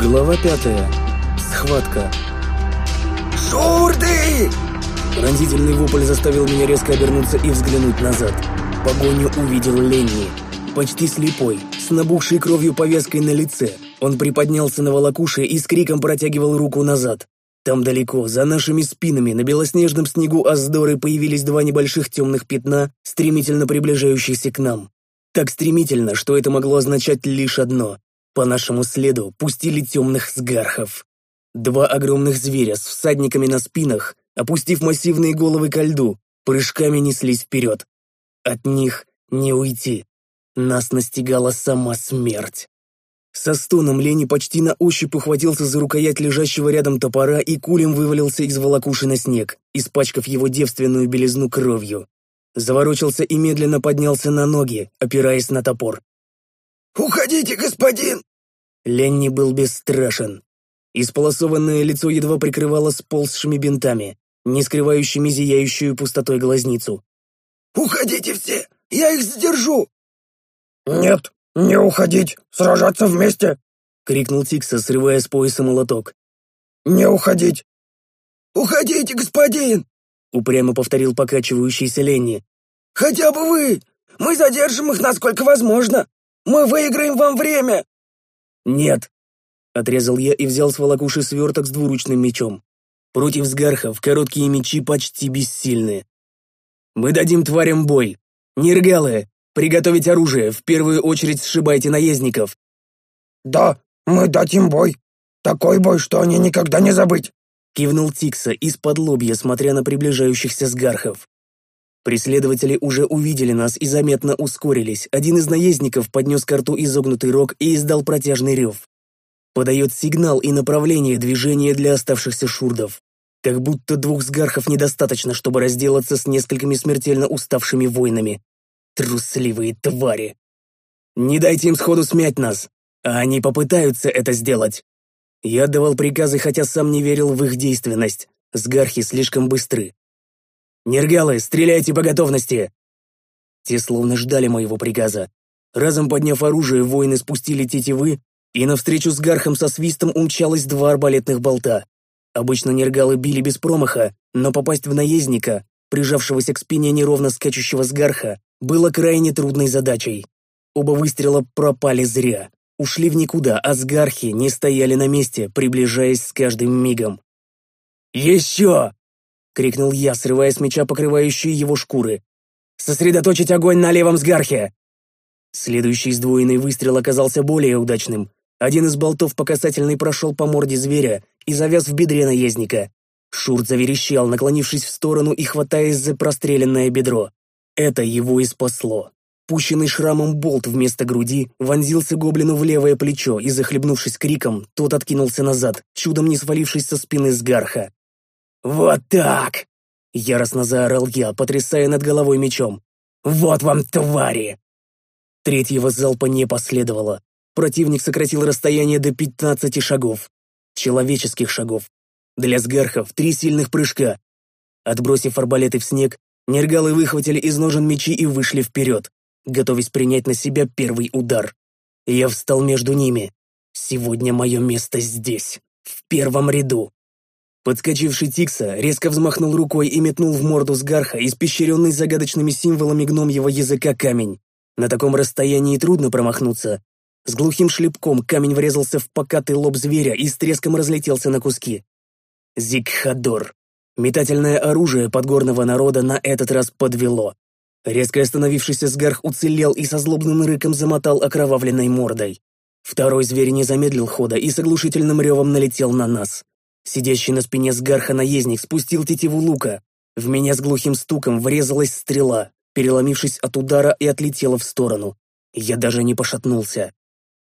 Глава пятая. Схватка. «Шурды!» Пронзительный вопль заставил меня резко обернуться и взглянуть назад. Погоню увидел Ленни. Почти слепой, с набухшей кровью повязкой на лице. Он приподнялся на волокуше и с криком протягивал руку назад. Там далеко, за нашими спинами, на белоснежном снегу Аздоры появились два небольших темных пятна, стремительно приближающихся к нам. Так стремительно, что это могло означать лишь одно. По нашему следу пустили темных сгархов. Два огромных зверя с всадниками на спинах, опустив массивные головы ко льду, прыжками неслись вперед. От них не уйти. Нас настигала сама смерть. Со стоном Лени почти на ощупь ухватился за рукоять лежащего рядом топора и кулем вывалился из волокуши на снег, испачкав его девственную белизну кровью. Заворочился и медленно поднялся на ноги, опираясь на топор. «Уходите, господин!» Ленни был бесстрашен. Исполосованное лицо едва прикрывало сползшими бинтами, не скрывающими зияющую пустотой глазницу. «Уходите все! Я их сдержу!» «Нет, не уходить! Сражаться вместе!» — крикнул Тикса, срывая с пояса молоток. «Не уходить!» «Уходите, господин!» — упрямо повторил покачивающийся Ленни. «Хотя бы вы! Мы задержим их насколько возможно! Мы выиграем вам время!» «Нет!» — отрезал я и взял с волокуши сверток с двуручным мечом. Против сгархов короткие мечи почти бессильны. «Мы дадим тварям бой! Нергалы, приготовить оружие, в первую очередь сшибайте наездников!» «Да, мы дадим бой! Такой бой, что они никогда не забыть!» Кивнул Тикса из-под лобья, смотря на приближающихся сгархов. Преследователи уже увидели нас и заметно ускорились. Один из наездников поднес к рту изогнутый рог и издал протяжный рев. Подает сигнал и направление движения для оставшихся шурдов. Как будто двух сгархов недостаточно, чтобы разделаться с несколькими смертельно уставшими воинами. Трусливые твари. Не дайте им сходу смять нас, а они попытаются это сделать. Я давал приказы, хотя сам не верил в их действенность. Сгархи слишком быстры. «Нергалы, стреляйте по готовности!» Те словно ждали моего приказа. Разом подняв оружие, воины спустили тетивы, и навстречу с гархом со свистом умчалось два арбалетных болта. Обычно нергалы били без промаха, но попасть в наездника, прижавшегося к спине неровно скачущего с гарха, было крайне трудной задачей. Оба выстрела пропали зря. Ушли в никуда, а сгархи не стояли на месте, приближаясь с каждым мигом. «Еще!» — крикнул я, срывая с меча покрывающие его шкуры. «Сосредоточить огонь на левом сгархе!» Следующий сдвоенный выстрел оказался более удачным. Один из болтов по касательной прошел по морде зверя и завяз в бедре наездника. Шурт заверещал, наклонившись в сторону и хватаясь за простреленное бедро. Это его и спасло. Пущенный шрамом болт вместо груди вонзился гоблину в левое плечо, и, захлебнувшись криком, тот откинулся назад, чудом не свалившись со спины сгарха. «Вот так!» — яростно заорал я, потрясая над головой мечом. «Вот вам, твари!» Третьего залпа не последовало. Противник сократил расстояние до пятнадцати шагов. Человеческих шагов. Для сгархов три сильных прыжка. Отбросив арбалеты в снег, нергалы выхватили из ножен мечи и вышли вперед, готовясь принять на себя первый удар. Я встал между ними. Сегодня мое место здесь, в первом ряду. Подскочивший Тикса резко взмахнул рукой и метнул в морду сгарха испещренный загадочными символами гномьего языка камень. На таком расстоянии трудно промахнуться. С глухим шлепком камень врезался в покатый лоб зверя и с треском разлетелся на куски. Зикхадор. Метательное оружие подгорного народа на этот раз подвело. Резко остановившийся сгарх уцелел и со злобным рыком замотал окровавленной мордой. Второй зверь не замедлил хода и с оглушительным ревом налетел на нас. Сидящий на спине сгарха наездник спустил тетиву лука. В меня с глухим стуком врезалась стрела, переломившись от удара и отлетела в сторону. Я даже не пошатнулся.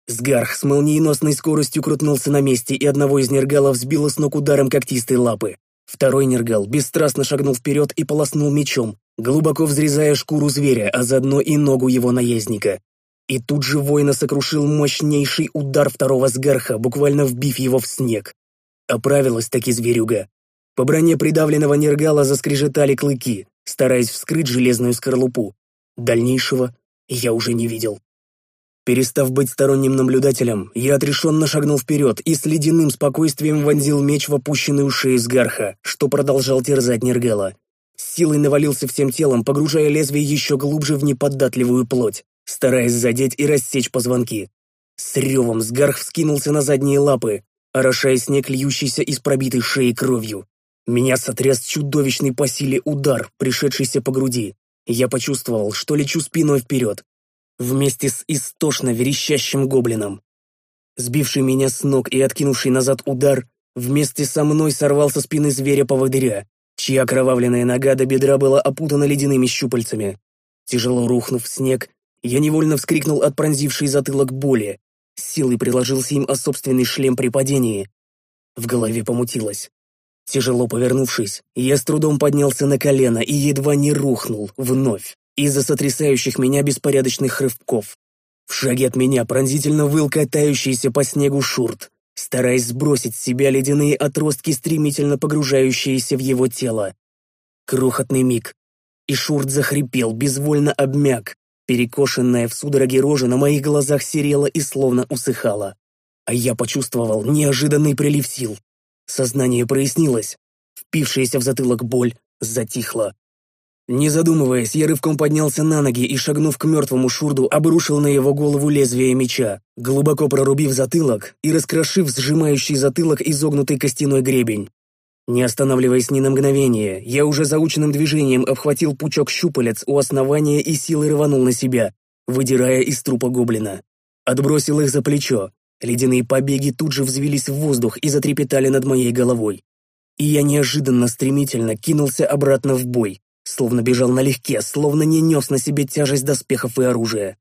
Сгарх с молниеносной скоростью крутнулся на месте, и одного из нергалов сбило с ног ударом когтистой лапы. Второй нергал бесстрастно шагнул вперед и полоснул мечом, глубоко взрезая шкуру зверя, а заодно и ногу его наездника. И тут же воина сокрушил мощнейший удар второго сгарха, буквально вбив его в снег. Оправилась таки зверюга. По броне придавленного нергала заскрежетали клыки, стараясь вскрыть железную скорлупу. Дальнейшего я уже не видел. Перестав быть сторонним наблюдателем, я отрешенно шагнул вперед и с ледяным спокойствием вонзил меч в опущенную шею Сгарха, что продолжал терзать Нергала. С силой навалился всем телом, погружая лезвие еще глубже в неподатливую плоть, стараясь задеть и рассечь позвонки. С ревом Сгарх вскинулся на задние лапы, орошая снег, льющийся из пробитой шеи кровью. Меня сотряс чудовищный по силе удар, пришедшийся по груди. Я почувствовал, что лечу спиной вперед, вместе с истошно верещащим гоблином. Сбивший меня с ног и откинувший назад удар, вместе со мной сорвал со спины зверя-поводыря, чья окровавленная нога до бедра была опутана ледяными щупальцами. Тяжело рухнув в снег, я невольно вскрикнул от пронзившей затылок боли, силой приложился им о собственный шлем при падении. В голове помутилось. Тяжело повернувшись, я с трудом поднялся на колено и едва не рухнул вновь из-за сотрясающих меня беспорядочных рывков. В шаге от меня пронзительно выл катающийся по снегу шурт, стараясь сбросить с себя ледяные отростки, стремительно погружающиеся в его тело. Крохотный миг, и шурт захрипел, безвольно обмяк, перекошенная в судороге рожа на моих глазах серела и словно усыхала. А я почувствовал неожиданный прилив сил. Сознание прояснилось, впившаяся в затылок боль затихла. Не задумываясь, я рывком поднялся на ноги и, шагнув к мертвому шурду, обрушил на его голову лезвие меча, глубоко прорубив затылок и раскрошив сжимающий затылок изогнутый костяной гребень. Не останавливаясь ни на мгновение, я уже заученным движением обхватил пучок щупалец у основания и силой рванул на себя, выдирая из трупа гоблина. Отбросил их за плечо. Ледяные побеги тут же взвелись в воздух и затрепетали над моей головой. И я неожиданно стремительно кинулся обратно в бой, словно бежал налегке, словно не нес на себе тяжесть доспехов и оружия.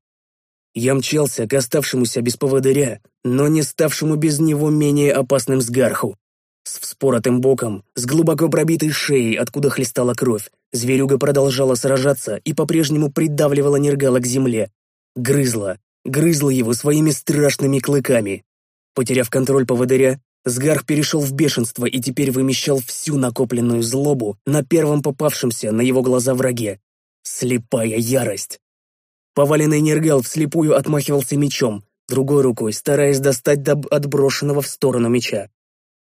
Я мчался к оставшемуся без поводыря, но не ставшему без него менее опасным сгарху. С вспоротым боком, с глубоко пробитой шеей, откуда хлестала кровь, зверюга продолжала сражаться и по-прежнему придавливала Нергала к земле. Грызла, грызла его своими страшными клыками. Потеряв контроль поводыря, Сгарх перешел в бешенство и теперь вымещал всю накопленную злобу на первом попавшемся на его глаза враге. Слепая ярость. Поваленный Нергал вслепую отмахивался мечом, другой рукой стараясь достать до отброшенного в сторону меча.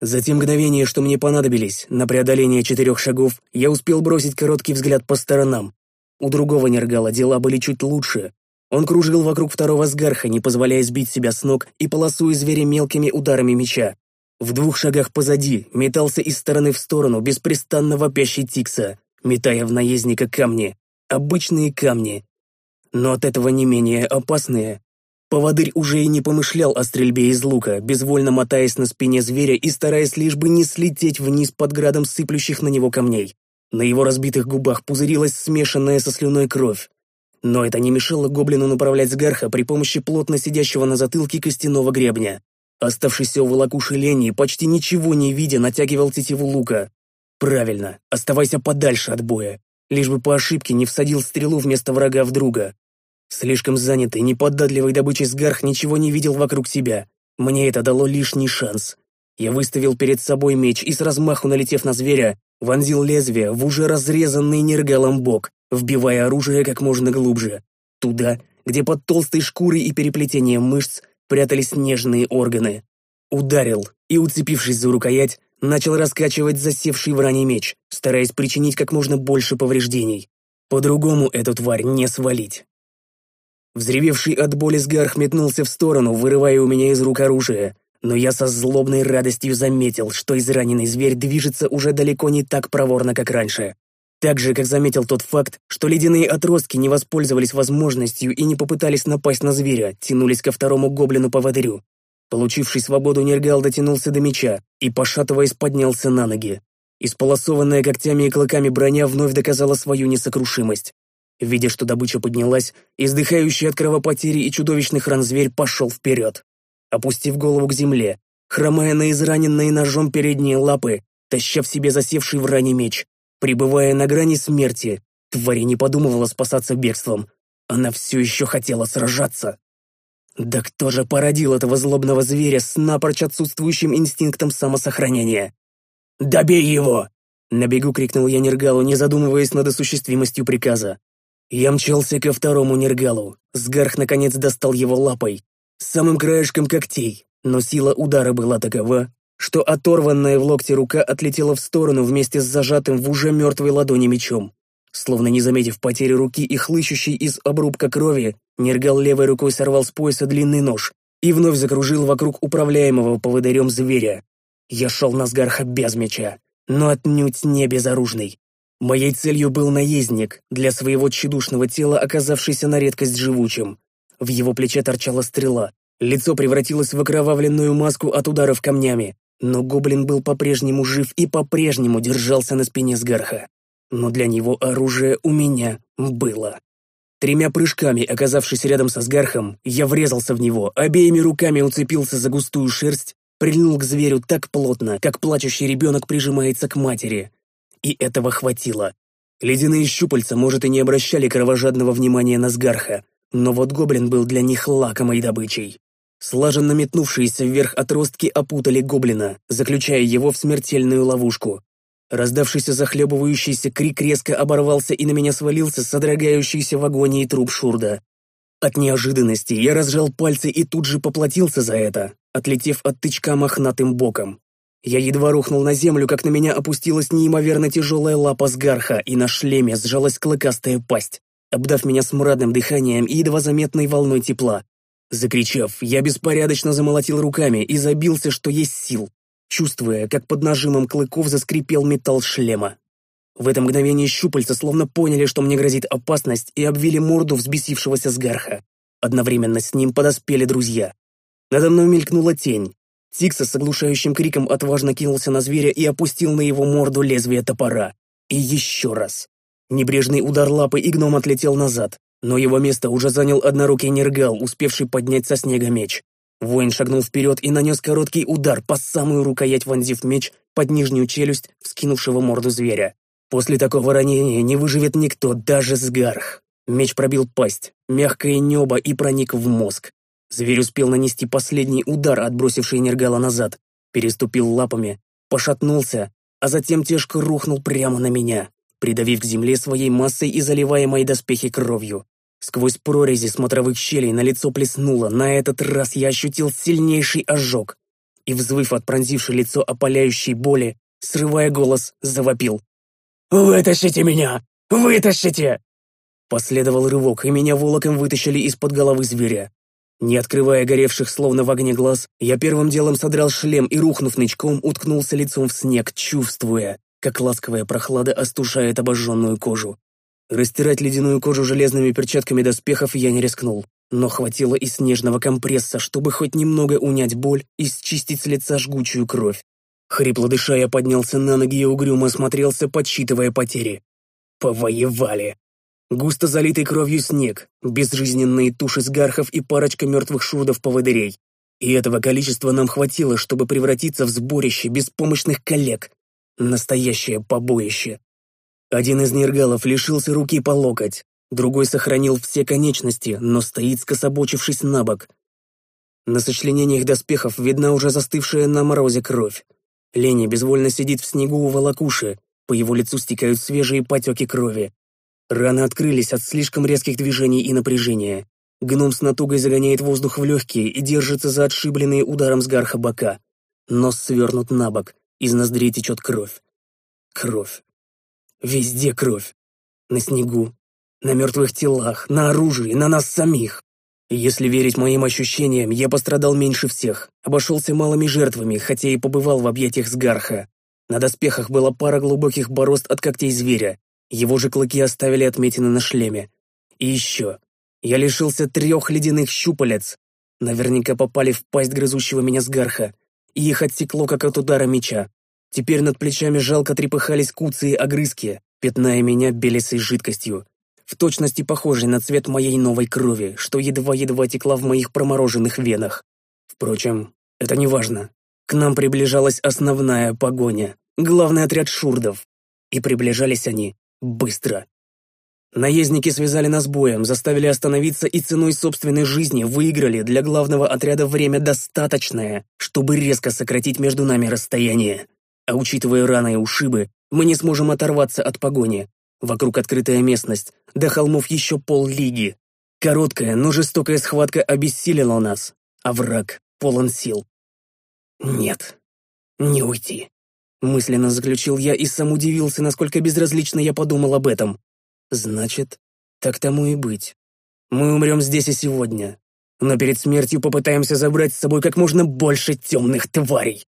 За те мгновения, что мне понадобились, на преодоление четырех шагов, я успел бросить короткий взгляд по сторонам. У другого Нергала дела были чуть лучше. Он кружил вокруг второго сгарха, не позволяя сбить себя с ног и полосуя зверя мелкими ударами меча. В двух шагах позади метался из стороны в сторону беспрестанно вопящий Тикса, метая в наездника камни. Обычные камни. Но от этого не менее опасные. Поводырь уже и не помышлял о стрельбе из лука, безвольно мотаясь на спине зверя и стараясь лишь бы не слететь вниз под градом сыплющих на него камней. На его разбитых губах пузырилась смешанная со слюной кровь. Но это не мешало гоблину направлять сгарха при помощи плотно сидящего на затылке костяного гребня. Оставшийся у волокуши Ленни, почти ничего не видя, натягивал тетиву лука. Правильно, оставайся подальше от боя, лишь бы по ошибке не всадил стрелу вместо врага в друга. Слишком занятый, неподатливый добычей сгарх ничего не видел вокруг себя. Мне это дало лишний шанс. Я выставил перед собой меч и с размаху налетев на зверя, вонзил лезвие в уже разрезанный нергалом бок, вбивая оружие как можно глубже. Туда, где под толстой шкурой и переплетением мышц прятались нежные органы. Ударил и, уцепившись за рукоять, начал раскачивать засевший в ране меч, стараясь причинить как можно больше повреждений. По-другому эту тварь не свалить. Взревевший от боли сгарх метнулся в сторону, вырывая у меня из рук оружие, но я со злобной радостью заметил, что израненный зверь движется уже далеко не так проворно, как раньше. Так же, как заметил тот факт, что ледяные отростки не воспользовались возможностью и не попытались напасть на зверя, тянулись ко второму гоблину-поводырю. Получивший свободу, Нергал дотянулся до меча и, пошатываясь, поднялся на ноги. Исполосованная когтями и клыками броня вновь доказала свою несокрушимость. Видя, что добыча поднялась, издыхающий от кровопотери и чудовищных ран зверь пошел вперед. Опустив голову к земле, хромая на израненные ножом передние лапы, таща в себе засевший в ране меч, Пребывая на грани смерти, тварь не подумывала спасаться бегством. Она все еще хотела сражаться. Да кто же породил этого злобного зверя с напрочь отсутствующим инстинктом самосохранения? «Добей его!» На бегу крикнул я Нергалу, не задумываясь над осуществимостью приказа. Я мчался ко второму нергалу. Сгарх наконец достал его лапой, самым краешком когтей, но сила удара была такова, что оторванная в локте рука отлетела в сторону вместе с зажатым в уже мертвой ладони мечом. Словно не заметив потери руки и хлыщущей из обрубка крови, Нергал левой рукой сорвал с пояса длинный нож и вновь закружил вокруг управляемого поводырем зверя. Я шел на сгарха без меча, но отнюдь не безоружный. Моей целью был наездник, для своего тщедушного тела оказавшийся на редкость живучим. В его плече торчала стрела, лицо превратилось в окровавленную маску от ударов камнями, но гоблин был по-прежнему жив и по-прежнему держался на спине сгарха. Но для него оружие у меня было. Тремя прыжками, оказавшись рядом со сгархом, я врезался в него, обеими руками уцепился за густую шерсть, прильнул к зверю так плотно, как плачущий ребенок прижимается к матери. И этого хватило. Ледяные щупальца, может, и не обращали кровожадного внимания на сгарха, но вот гоблин был для них лакомой добычей. Слаженно метнувшиеся вверх отростки опутали гоблина, заключая его в смертельную ловушку. Раздавшийся захлебывающийся крик резко оборвался и на меня свалился содрогающийся в агонии труп Шурда. От неожиданности я разжал пальцы и тут же поплатился за это, отлетев от тычка мохнатым боком. Я едва рухнул на землю, как на меня опустилась неимоверно тяжелая лапа сгарха, и на шлеме сжалась клыкастая пасть, обдав меня смрадным дыханием и едва заметной волной тепла. Закричав, я беспорядочно замолотил руками и забился, что есть сил, чувствуя, как под нажимом клыков заскрипел металл шлема. В это мгновение щупальца словно поняли, что мне грозит опасность, и обвили морду взбесившегося сгарха. Одновременно с ним подоспели друзья. Надо мной мелькнула тень. Тикса с оглушающим криком отважно кинулся на зверя и опустил на его морду лезвие топора. И еще раз. Небрежный удар лапы, и гном отлетел назад, но его место уже занял однорукий нергал, успевший поднять со снега меч. Воин шагнул вперед и нанес короткий удар по самую рукоять, вонзив меч под нижнюю челюсть вскинувшего морду зверя. После такого ранения не выживет никто, даже сгарх. Меч пробил пасть, мягкое небо и проник в мозг. Зверь успел нанести последний удар, отбросивший Нергала назад, переступил лапами, пошатнулся, а затем тяжко рухнул прямо на меня, придавив к земле своей массой и заливая мои доспехи кровью. Сквозь прорези смотровых щелей на лицо плеснуло, на этот раз я ощутил сильнейший ожог. И, взвыв от пронзившей лицо опаляющей боли, срывая голос, завопил. «Вытащите меня! Вытащите!» Последовал рывок, и меня волоком вытащили из-под головы зверя. Не открывая горевших словно в огне глаз, я первым делом содрал шлем и, рухнув нычком, уткнулся лицом в снег, чувствуя, как ласковая прохлада остужает обожженную кожу. Растирать ледяную кожу железными перчатками доспехов я не рискнул, но хватило и снежного компресса, чтобы хоть немного унять боль и счистить с лица жгучую кровь. Хрипло дыша, я поднялся на ноги и угрюмо осмотрелся, подсчитывая потери. Повоевали. Густо залитый кровью снег, безжизненные туши сгархов и парочка мертвых шурдов-поводырей. И этого количества нам хватило, чтобы превратиться в сборище беспомощных коллег. Настоящее побоище. Один из нергалов лишился руки по локоть, другой сохранил все конечности, но стоит скособочившись на бок. На сочленениях доспехов видна уже застывшая на морозе кровь. Леня безвольно сидит в снегу у волокуши, по его лицу стекают свежие потеки крови. Раны открылись от слишком резких движений и напряжения. Гном с натугой загоняет воздух в легкие и держится за отшибленные ударом с гарха бока. Нос свернут на бок, из ноздрей течет кровь. Кровь. Везде кровь. На снегу, на мертвых телах, на оружии, на нас самих. Если верить моим ощущениям, я пострадал меньше всех, обошелся малыми жертвами, хотя и побывал в объятиях Сгарха. На доспехах была пара глубоких борозд от когтей зверя, его же клыки оставили отметины на шлеме. И еще, я лишился трех ледяных щупалец, наверняка попали в пасть грызущего меня Сгарха, и их отсекло, как от удара меча. Теперь над плечами жалко трепыхались куцы и огрызки, пятная меня белесой жидкостью, в точности похожей на цвет моей новой крови, что едва-едва текла в моих промороженных венах. Впрочем, это не важно. К нам приближалась основная погоня, главный отряд шурдов. И приближались они быстро. Наездники связали нас боем, заставили остановиться и ценой собственной жизни выиграли для главного отряда время достаточное, чтобы резко сократить между нами расстояние. А учитывая раны и ушибы, мы не сможем оторваться от погони. Вокруг открытая местность, до холмов еще поллиги. Короткая, но жестокая схватка обессилила нас, а враг полон сил. Нет, не уйти. Мысленно заключил я и сам удивился, насколько безразлично я подумал об этом. Значит, так тому и быть. Мы умрем здесь и сегодня, но перед смертью попытаемся забрать с собой как можно больше темных тварей.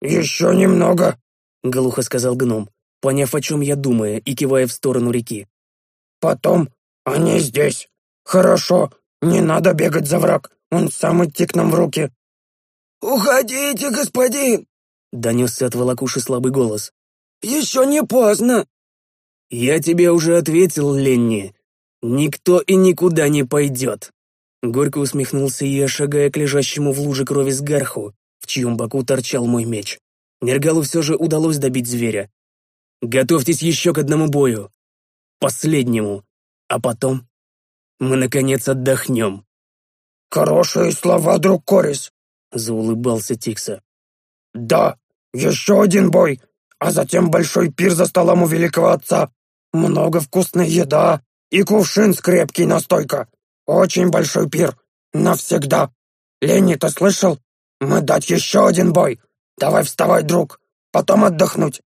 «Еще немного», — глухо сказал гном, поняв, о чем я думаю, и кивая в сторону реки. «Потом они здесь. Хорошо, не надо бегать за враг, он сам идти к нам в руки». «Уходите, господин!» — донесся от волокуши слабый голос. «Еще не поздно!» «Я тебе уже ответил, Ленни. Никто и никуда не пойдет!» Горько усмехнулся я, шагая к лежащему в луже крови сгарху, в чьем боку торчал мой меч. Нергалу все же удалось добить зверя. «Готовьтесь еще к одному бою. Последнему. А потом мы, наконец, отдохнем». «Хорошие слова, друг Корис», — заулыбался Тикса. «Да, еще один бой, а затем большой пир за столом у великого отца. Много вкусной еда и кувшин с крепкий настойка. Очень большой пир. Навсегда. Ленни, ты слышал? Мы дать еще один бой. Давай вставай, друг. Потом отдохнуть.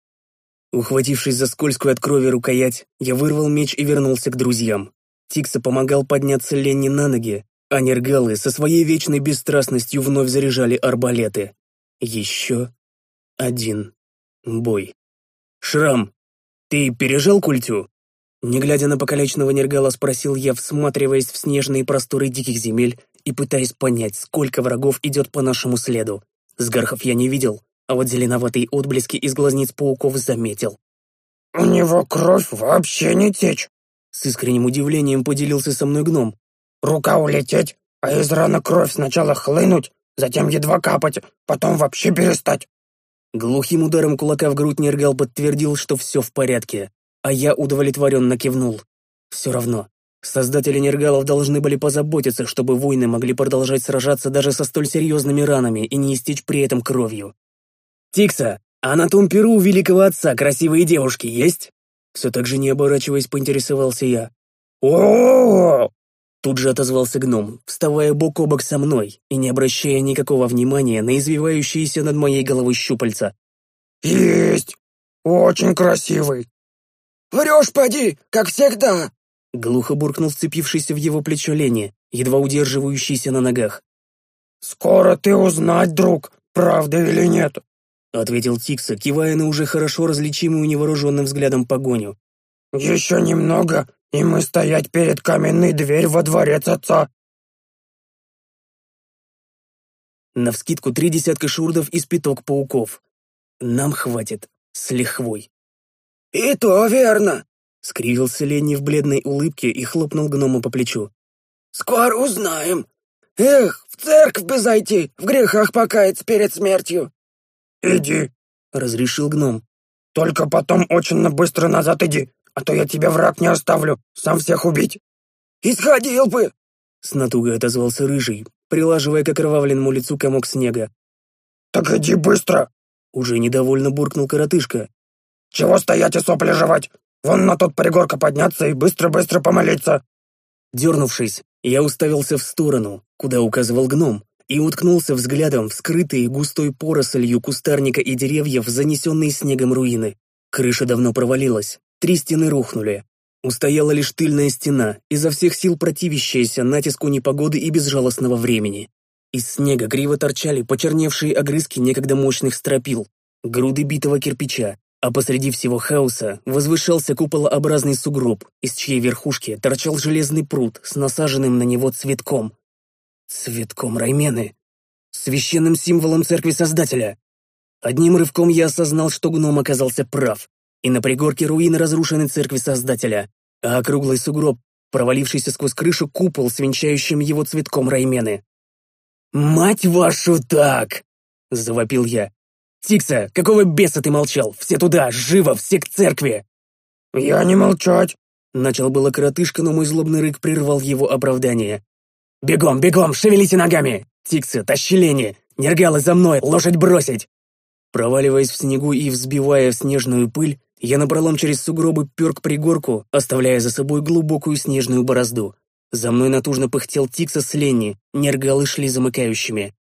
Ухватившись за скользкую от крови рукоять, я вырвал меч и вернулся к друзьям. Тикса помогал подняться Ленни на ноги, а нергалы со своей вечной бесстрастностью вновь заряжали арбалеты. Еще один бой. «Шрам, ты пережил культю?» Не глядя на покалеченного нергала, спросил я, всматриваясь в снежные просторы диких земель и пытаясь понять, сколько врагов идет по нашему следу. Сгархов я не видел, а вот зеленоватые отблески из глазниц пауков заметил. «У него кровь вообще не течь!» С искренним удивлением поделился со мной гном. «Рука улететь, а из раны кровь сначала хлынуть, затем едва капать, потом вообще перестать!» Глухим ударом кулака в грудь Нергал подтвердил, что все в порядке, а я удовлетворенно кивнул. Все равно, создатели Нергалов должны были позаботиться, чтобы воины могли продолжать сражаться даже со столь серьезными ранами и не истечь при этом кровью. «Тикса, а на том перу великого отца красивые девушки есть?» Все так же не оборачиваясь, поинтересовался я. о Тут же отозвался гном, вставая бок о бок со мной и не обращая никакого внимания на извивающиеся над моей головой щупальца. «Есть! Очень красивый! «Врешь, поди, как всегда!» Глухо буркнул сцепившийся в его плечо Лени, едва удерживающийся на ногах. «Скоро ты узнать, друг, правда или нет?» Ответил Тикса, кивая на уже хорошо различимую невооруженным взглядом погоню. «Еще немного, и мы стоять перед каменной дверь во дворец отца!» Навскидку три десятка шурдов и спиток пауков. Нам хватит, с лихвой. «И то верно!» — скривился Ленни в бледной улыбке и хлопнул гнома по плечу. «Скоро узнаем. Эх, в церковь бы зайти, в грехах покаяться перед смертью!» «Иди!» — разрешил гном. «Только потом очень быстро назад иди, а то я тебя враг не оставлю, сам всех убить!» «Исходил бы!» — с натугой отозвался Рыжий, прилаживая к окровавленному лицу комок снега. «Так иди быстро!» — уже недовольно буркнул коротышка. «Чего стоять и сопли жевать? Вон на тот пригорка подняться и быстро-быстро помолиться!» Дернувшись, я уставился в сторону, куда указывал гном, и уткнулся взглядом в скрытые густой порослью кустарника и деревьев, занесенные снегом руины. Крыша давно провалилась, три стены рухнули. Устояла лишь тыльная стена, изо всех сил противящаяся натиску непогоды и безжалостного времени. Из снега криво торчали почерневшие огрызки некогда мощных стропил, груды битого кирпича, а посреди всего хаоса возвышался куполообразный сугроб, из чьей верхушки торчал железный пруд с насаженным на него цветком. Цветком Раймены. Священным символом церкви Создателя. Одним рывком я осознал, что гном оказался прав, и на пригорке руины разрушены церкви Создателя, а округлый сугроб, провалившийся сквозь крышу купол с венчающим его цветком Раймены. «Мать вашу так!» — завопил я. «Тикса, какого беса ты молчал? Все туда, живо, все к церкви!» «Я не молчать!» Начал было коротышка, но мой злобный рык прервал его оправдание. «Бегом, бегом, шевелите ногами! Тикса, тащи лени! Нергалы за мной, лошадь бросить!» Проваливаясь в снегу и взбивая снежную пыль, Я напролом через сугробы пер к пригорку, оставляя за собой глубокую снежную борозду. За мной натужно пыхтел Тикса с Ленни, нергалы шли замыкающими.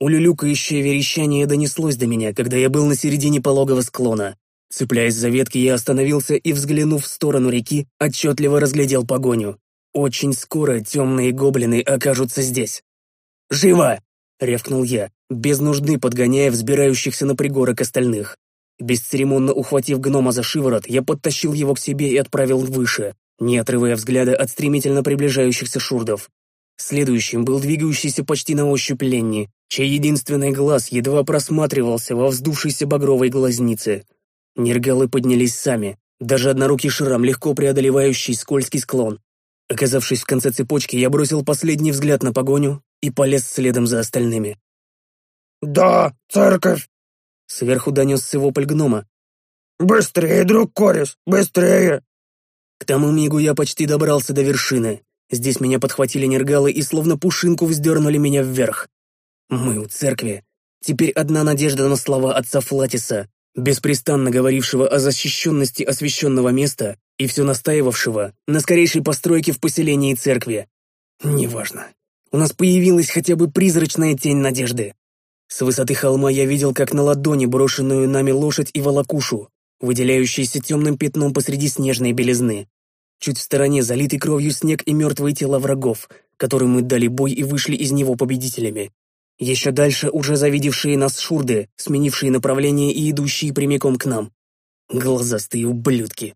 Улюлюкающее верещание донеслось до меня, когда я был на середине пологого склона. Цепляясь за ветки, я остановился и, взглянув в сторону реки, отчетливо разглядел погоню. Очень скоро темные гоблины окажутся здесь. «Живо!» — рявкнул я, без нужды подгоняя взбирающихся на пригорок остальных. Бесцеремонно ухватив гнома за шиворот, я подтащил его к себе и отправил выше, не отрывая взгляда от стремительно приближающихся шурдов. Следующим был двигающийся почти на ощупь Ленни, чей единственный глаз едва просматривался во вздувшейся багровой глазнице. Нергалы поднялись сами, даже однорукий шрам, легко преодолевающий скользкий склон. Оказавшись в конце цепочки, я бросил последний взгляд на погоню и полез следом за остальными. «Да, церковь!» Сверху донесся вопль гнома. «Быстрее, друг Корис, быстрее!» К тому мигу я почти добрался до вершины. Здесь меня подхватили нергалы и словно пушинку вздернули меня вверх. Мы у церкви. Теперь одна надежда на слова отца Флатиса, беспрестанно говорившего о защищенности освященного места и все настаивавшего на скорейшей постройке в поселении церкви. Неважно. У нас появилась хотя бы призрачная тень надежды. С высоты холма я видел, как на ладони брошенную нами лошадь и волокушу, выделяющиеся темным пятном посреди снежной белизны. Чуть в стороне залитый кровью снег и мертвые тела врагов, которым мы дали бой и вышли из него победителями. Еще дальше уже завидевшие нас шурды, сменившие направление и идущие прямиком к нам. Глазастые ублюдки.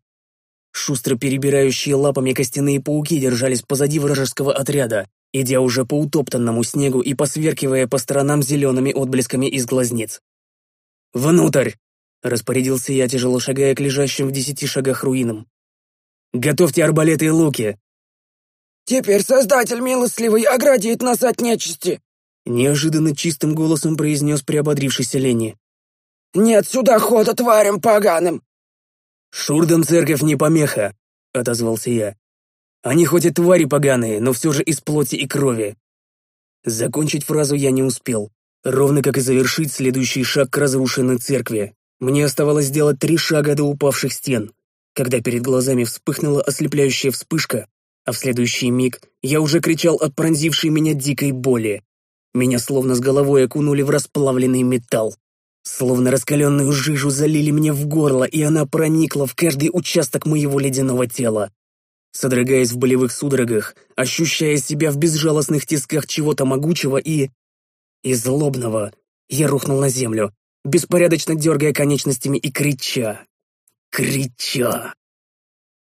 Шустро перебирающие лапами костяные пауки держались позади вражеского отряда, идя уже по утоптанному снегу и посверкивая по сторонам зелеными отблесками из глазниц. «Внутрь!» — распорядился я, тяжело шагая к лежащим в десяти шагах руинам. «Готовьте арбалеты и луки!» «Теперь Создатель милостливый оградит нас от нечисти!» Неожиданно чистым голосом произнес приободрившийся Ленни. «Нет сюда хода тварям поганым!» «Шурдам церковь не помеха», — отозвался я. «Они хоть и твари поганые, но все же из плоти и крови». Закончить фразу я не успел, ровно как и завершить следующий шаг к разрушенной церкви. Мне оставалось сделать три шага до упавших стен, когда перед глазами вспыхнула ослепляющая вспышка, а в следующий миг я уже кричал от пронзившей меня дикой боли. Меня словно с головой окунули в расплавленный металл. Словно раскаленную жижу залили мне в горло, и она проникла в каждый участок моего ледяного тела. Содрогаясь в болевых судорогах, ощущая себя в безжалостных тисках чего-то могучего и... и злобного, я рухнул на землю, беспорядочно дергая конечностями и крича. Крича.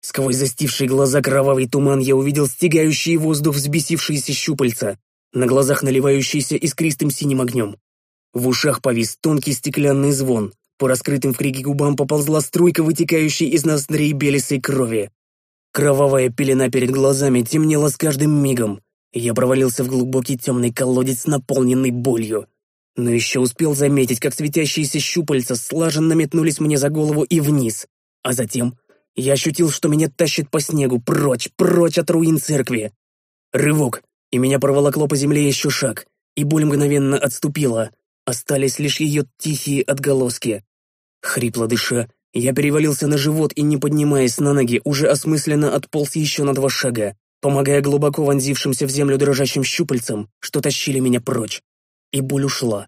Сквозь застившие глаза кровавый туман я увидел стягающий воздух взбесившиеся щупальца, на глазах наливающиеся искристым синим огнем. В ушах повис тонкий стеклянный звон. По раскрытым в крике губам поползла струйка, вытекающей из ноздрей белесой крови. Кровавая пелена перед глазами темнела с каждым мигом. Я провалился в глубокий темный колодец, наполненный болью. Но еще успел заметить, как светящиеся щупальца слаженно метнулись мне за голову и вниз. А затем я ощутил, что меня тащит по снегу, прочь, прочь от руин церкви. Рывок, и меня проволокло по земле еще шаг, и боль мгновенно отступила, Остались лишь ее тихие отголоски. Хрипло дыша, я перевалился на живот и, не поднимаясь на ноги, уже осмысленно отполз еще на два шага, помогая глубоко вонзившимся в землю дрожащим щупальцам, что тащили меня прочь. И боль ушла.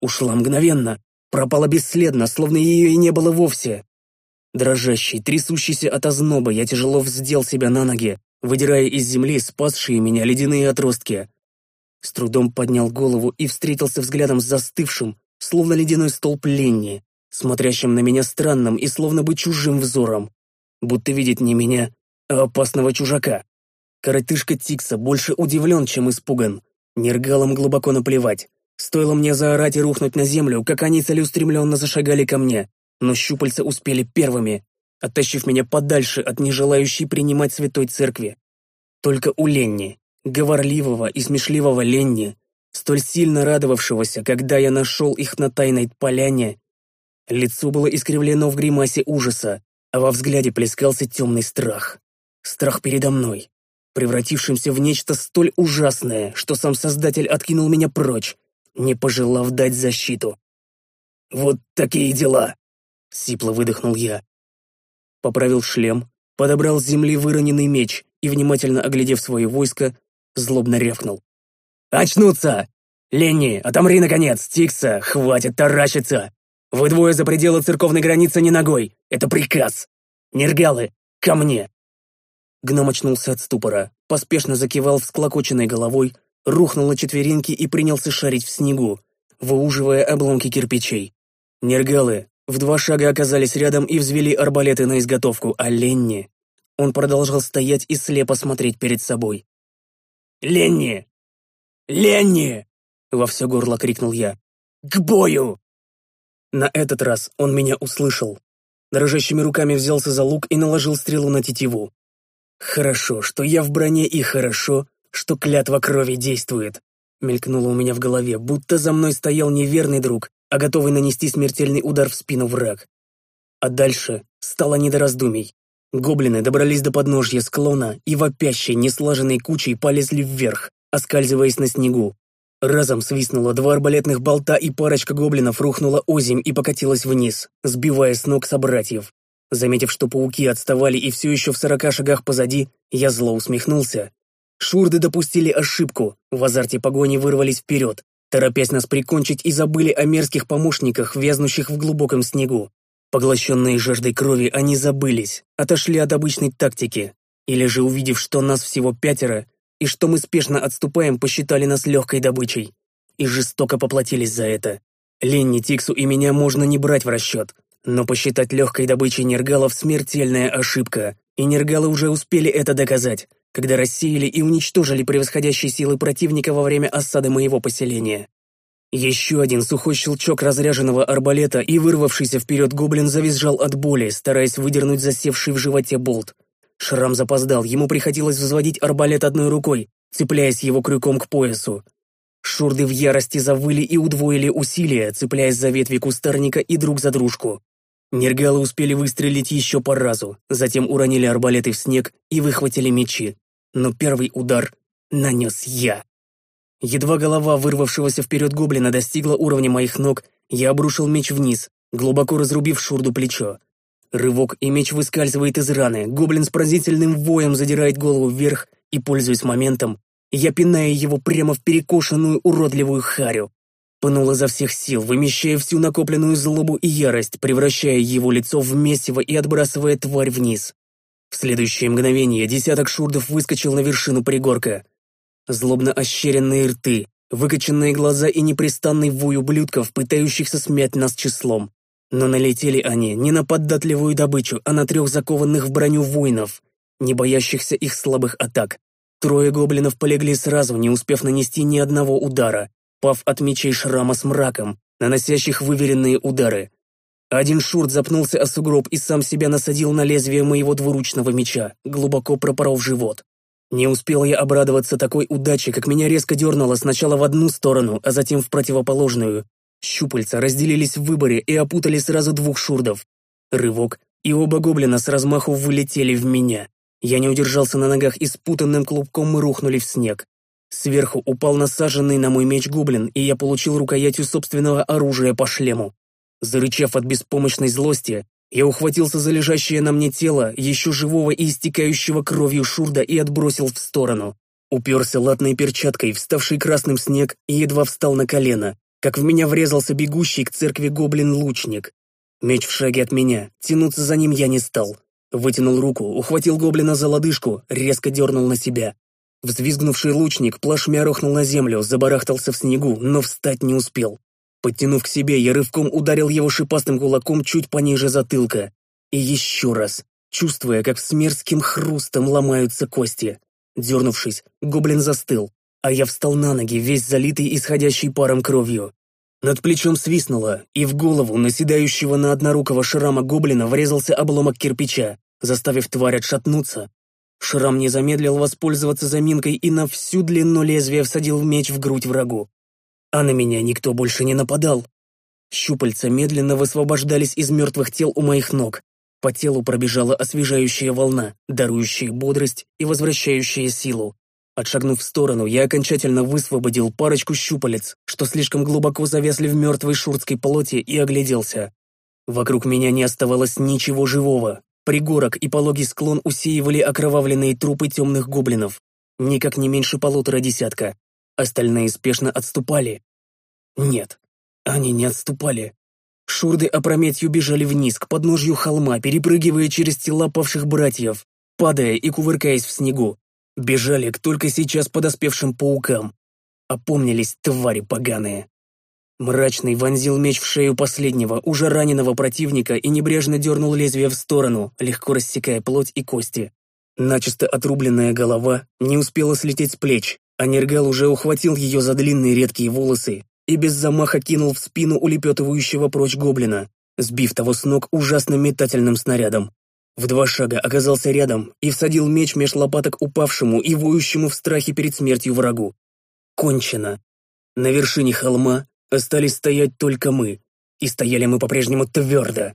Ушла мгновенно, пропала бесследно, словно ее и не было вовсе. Дрожащий, трясущийся от озноба, я тяжело вздел себя на ноги, выдирая из земли спасшие меня ледяные отростки. С трудом поднял голову и встретился взглядом с застывшим, словно ледяной столб Ленни, смотрящим на меня странным и словно бы чужим взором. Будто видит не меня, а опасного чужака. Коротышка Тикса больше удивлен, чем испуган. Нергалам глубоко наплевать. Стоило мне заорать и рухнуть на землю, как они целеустремленно зашагали ко мне, но щупальца успели первыми, оттащив меня подальше от нежелающей принимать святой церкви. Только у Ленни, говорливого и смешливого Ленни, столь сильно радовавшегося, когда я нашел их на тайной поляне. Лицо было искривлено в гримасе ужаса, а во взгляде плескался темный страх. Страх передо мной, превратившимся в нечто столь ужасное, что сам Создатель откинул меня прочь, не пожелав дать защиту. «Вот такие дела!» — сипло выдохнул я. поправил шлем, подобрал с земли выроненный меч и, внимательно оглядев свое войско, злобно рявкнул. «Очнуться! Ленни, отомри, наконец! Тикса, хватит таращиться! Вы двое за пределы церковной границы не ногой! Это приказ! Нергалы, ко мне!» Гном очнулся от ступора, поспешно закивал всклокоченной головой, рухнул на четвереньки и принялся шарить в снегу, выуживая обломки кирпичей. Нергалы в два шага оказались рядом и взвели арбалеты на изготовку, а Ленни... Он продолжал стоять и слепо смотреть перед собой. «Ленни! Ленни!» — во все горло крикнул я. «К бою!» На этот раз он меня услышал. Дрожащими руками взялся за лук и наложил стрелу на тетиву. «Хорошо, что я в броне, и хорошо, что клятва крови действует», мелькнуло у меня в голове, будто за мной стоял неверный друг, а готовый нанести смертельный удар в спину враг. А дальше стало не до раздумий. Гоблины добрались до подножья склона и вопящей, неслаженной кучей полезли вверх, оскальзываясь на снегу. Разом свистнуло два арбалетных болта, и парочка гоблинов рухнула озимь и покатилась вниз, сбивая с ног собратьев. Заметив, что пауки отставали и все еще в сорока шагах позади, я зло усмехнулся. Шурды допустили ошибку, в азарте погони вырвались вперед, торопясь нас прикончить и забыли о мерзких помощниках, вязнущих в глубоком снегу. Поглощенные жаждой крови, они забылись, отошли от обычной тактики, или же, увидев, что нас всего пятеро, и что мы спешно отступаем, посчитали нас легкой добычей. И жестоко поплатились за это. Ленни, Тиксу и меня можно не брать в расчет, но посчитать легкой добычей нергалов смертельная ошибка, и нергалы уже успели это доказать, когда рассеяли и уничтожили превосходящие силы противника во время осады моего поселения. Еще один сухой щелчок разряженного арбалета, и вырвавшийся вперед гоблин завизжал от боли, стараясь выдернуть засевший в животе болт. Шрам запоздал, ему приходилось взводить арбалет одной рукой, цепляясь его крюком к поясу. Шурды в ярости завыли и удвоили усилия, цепляясь за ветви кустарника и друг за дружку. Нергалы успели выстрелить еще по разу, затем уронили арбалеты в снег и выхватили мечи. Но первый удар нанес я. Едва голова вырвавшегося вперед гоблина достигла уровня моих ног, я обрушил меч вниз, глубоко разрубив шурду плечо. Рывок, и меч выскальзывает из раны, гоблин с пронзительным воем задирает голову вверх, и, пользуясь моментом, я пинаю его прямо в перекошенную уродливую харю. Пнул изо всех сил, вымещая всю накопленную злобу и ярость, превращая его лицо в месиво и отбрасывая тварь вниз. В следующее мгновение десяток шурдов выскочил на вершину пригорка. Злобно ощеренные рты, выкоченные глаза и непрестанный вой ублюдков, пытающихся смять нас числом. Но налетели они не на поддатливую добычу, а на трех закованных в броню воинов, не боящихся их слабых атак. Трое гоблинов полегли сразу, не успев нанести ни одного удара, пав от мечей шрама с мраком, наносящих выверенные удары. Один шурт запнулся о сугроб и сам себя насадил на лезвие моего двуручного меча, глубоко пропоров живот. Не успел я обрадоваться такой удаче, как меня резко дернуло сначала в одну сторону, а затем в противоположную. Щупальца разделились в выборе и опутали сразу двух шурдов. Рывок, и оба гоблина с размаху вылетели в меня. Я не удержался на ногах и спутанным клубком мы рухнули в снег. Сверху упал насаженный на мой меч гоблин, и я получил рукоятью собственного оружия по шлему. Зарычав от беспомощной злости, я ухватился за лежащее на мне тело, еще живого и истекающего кровью шурда, и отбросил в сторону. Уперся латной перчаткой, вставший красным снег, и едва встал на колено, как в меня врезался бегущий к церкви гоблин-лучник. Меч в шаге от меня, тянуться за ним я не стал. Вытянул руку, ухватил гоблина за лодыжку, резко дернул на себя. Взвизгнувший лучник плашмя рухнул на землю, забарахтался в снегу, но встать не успел. Подтянув к себе, я рывком ударил его шипастым кулаком чуть пониже затылка. И еще раз, чувствуя, как с мерзким хрустом ломаются кости. Дернувшись, гоблин застыл, а я встал на ноги, весь залитый исходящей паром кровью. Над плечом свистнуло, и в голову наседающего на однорукого шрама гоблина врезался обломок кирпича, заставив тварь отшатнуться. Шрам не замедлил воспользоваться заминкой и на всю длину лезвия всадил меч в грудь врагу. А на меня никто больше не нападал. Щупальца медленно высвобождались из мертвых тел у моих ног. По телу пробежала освежающая волна, дарующая бодрость и возвращающая силу. Отшагнув в сторону, я окончательно высвободил парочку щупалец, что слишком глубоко завязли в мертвой шуртской плоти, и огляделся. Вокруг меня не оставалось ничего живого. Пригорок и пологий склон усеивали окровавленные трупы темных гоблинов. Никак не меньше полутора десятка. Остальные спешно отступали. Нет, они не отступали. Шурды опрометью бежали вниз, к подножью холма, перепрыгивая через тела павших братьев, падая и кувыркаясь в снегу. Бежали к только сейчас подоспевшим паукам. Опомнились твари поганые. Мрачный вонзил меч в шею последнего, уже раненого противника и небрежно дернул лезвие в сторону, легко рассекая плоть и кости. Начисто отрубленная голова не успела слететь с плеч, а Нергал уже ухватил ее за длинные редкие волосы и без замаха кинул в спину улепетывающего прочь гоблина, сбив того с ног ужасным метательным снарядом. В два шага оказался рядом и всадил меч меж лопаток упавшему и воющему в страхе перед смертью врагу. Кончено. На вершине холма остались стоять только мы, и стояли мы по-прежнему твердо,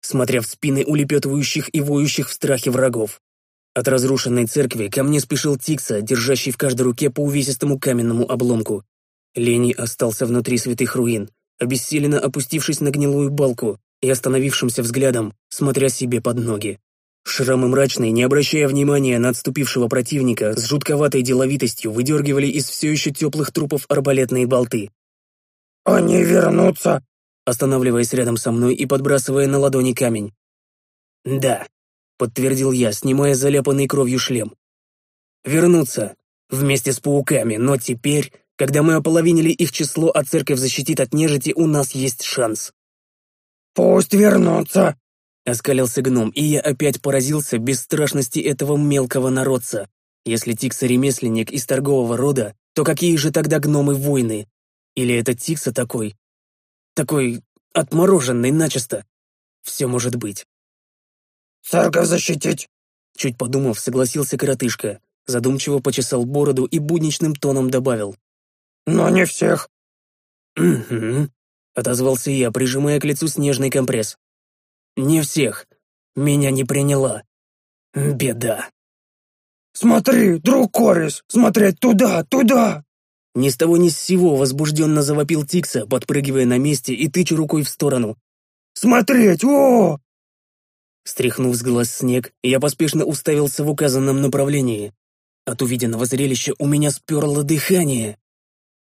смотря в спины улепетывающих и воющих в страхе врагов. От разрушенной церкви ко мне спешил Тикса, держащий в каждой руке по увесистому каменному обломку. Лени остался внутри святых руин, обессиленно опустившись на гнилую балку и остановившимся взглядом, смотря себе под ноги. Шрамы мрачные, не обращая внимания на отступившего противника, с жутковатой деловитостью выдергивали из все еще теплых трупов арбалетные болты. «Они вернутся!» останавливаясь рядом со мной и подбрасывая на ладони камень. «Да», — подтвердил я, снимая заляпанный кровью шлем. «Вернутся, вместе с пауками, но теперь, когда мы ополовинили их число, а церковь защитит от нежити, у нас есть шанс». «Пусть вернутся!» — оскалился гном, и я опять поразился бесстрашности этого мелкого народца. Если Тикса ремесленник из торгового рода, то какие же тогда гномы-воины? Или это Тикса такой? Такой отмороженный начисто? Все может быть. «Церковь защитить!» Чуть подумав, согласился коротышка, задумчиво почесал бороду и будничным тоном добавил. «Но не всех». «Угу», — отозвался я, прижимая к лицу снежный компресс. «Не всех. Меня не приняла. Беда». «Смотри, друг Корис, смотреть туда, туда!» Ни с того ни с сего возбужденно завопил Тикса, подпрыгивая на месте и тыча рукой в сторону. «Смотреть, о!» Стряхнув с глаз снег, я поспешно уставился в указанном направлении. От увиденного зрелища у меня сперло дыхание.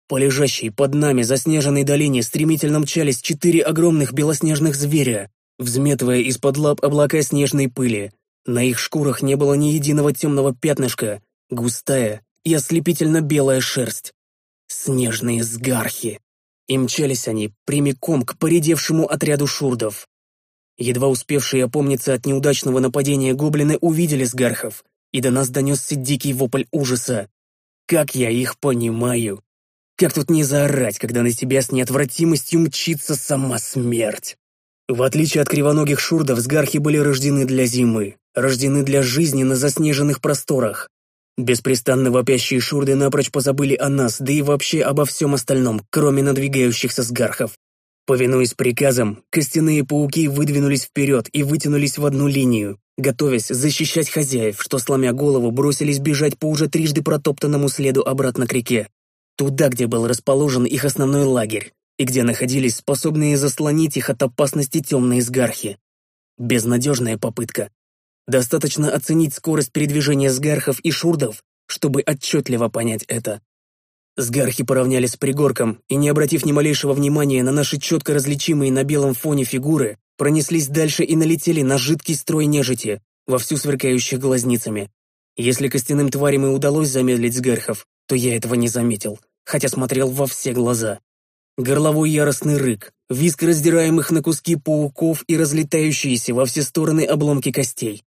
По лежащей под нами заснеженной долине стремительно мчались четыре огромных белоснежных зверя, взметывая из-под лап облака снежной пыли. На их шкурах не было ни единого темного пятнышка, густая и ослепительно белая шерсть. Снежные сгархи. И мчались они прямиком к поредевшему отряду шурдов. Едва успевшие опомниться от неудачного нападения гоблины увидели сгархов, и до нас донесся дикий вопль ужаса. Как я их понимаю. Как тут не заорать, когда на тебя с неотвратимостью мчится сама смерть? В отличие от кривоногих шурдов, сгархи были рождены для зимы, рождены для жизни на заснеженных просторах. Беспрестанно вопящие шурды напрочь позабыли о нас, да и вообще обо всем остальном, кроме надвигающихся сгархов. Повинуясь приказам, костяные пауки выдвинулись вперед и вытянулись в одну линию, готовясь защищать хозяев, что, сломя голову, бросились бежать по уже трижды протоптанному следу обратно к реке. Туда, где был расположен их основной лагерь, и где находились способные заслонить их от опасности темные сгархи. Безнадежная попытка, Достаточно оценить скорость передвижения сгархов и шурдов, чтобы отчетливо понять это. Сгархи поравнялись с пригорком и, не обратив ни малейшего внимания на наши четко различимые на белом фоне фигуры, пронеслись дальше и налетели на жидкий строй нежити, вовсю сверкающих глазницами. Если костяным тварям и удалось замедлить сгархов, то я этого не заметил, хотя смотрел во все глаза. Горловой яростный рык, визг раздираемых на куски пауков и разлетающиеся во все стороны обломки костей.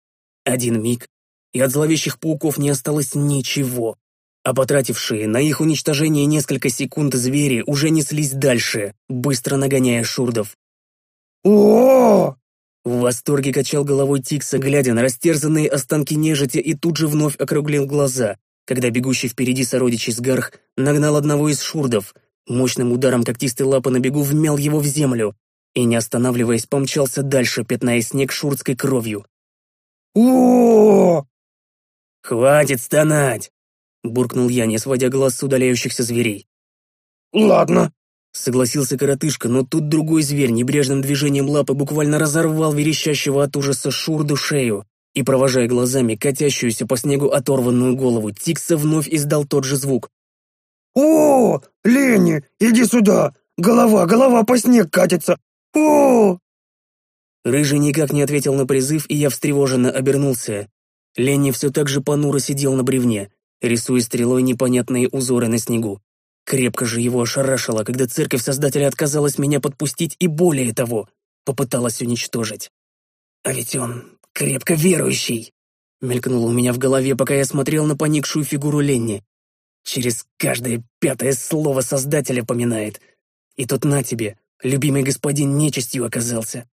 Один миг, и от зловещих пауков не осталось ничего, а потратившие на их уничтожение несколько секунд звери уже неслись дальше, быстро нагоняя шурдов. о В восторге качал головой Тикса, глядя на растерзанные останки нежити и тут же вновь округлил глаза, когда бегущий впереди сородичей Сгарх нагнал одного из шурдов, мощным ударом когтистой лапы на бегу вмял его в землю и, не останавливаясь, помчался дальше, пятная снег шурдской кровью о «Хватит стонать!» — буркнул я, не сводя глаз с удаляющихся зверей. «Ладно», Согласился коротышка, но тут другой зверь небрежным движением лапы буквально разорвал верещащего от ужаса Шурду шею, и, провожая глазами катящуюся по снегу оторванную голову, Тикса вновь издал тот же звук. «О, Ленни, иди сюда! Голова, голова по снег катится! О!» Рыжий никак не ответил на призыв, и я встревоженно обернулся. Ленни все так же понуро сидел на бревне, рисуя стрелой непонятные узоры на снегу. Крепко же его ошарашило, когда церковь Создателя отказалась меня подпустить и, более того, попыталась уничтожить. А ведь он крепко верующий!» Мелькнуло у меня в голове, пока я смотрел на поникшую фигуру Ленни. Через каждое пятое слово Создателя поминает. И тут на тебе, любимый господин нечистью оказался.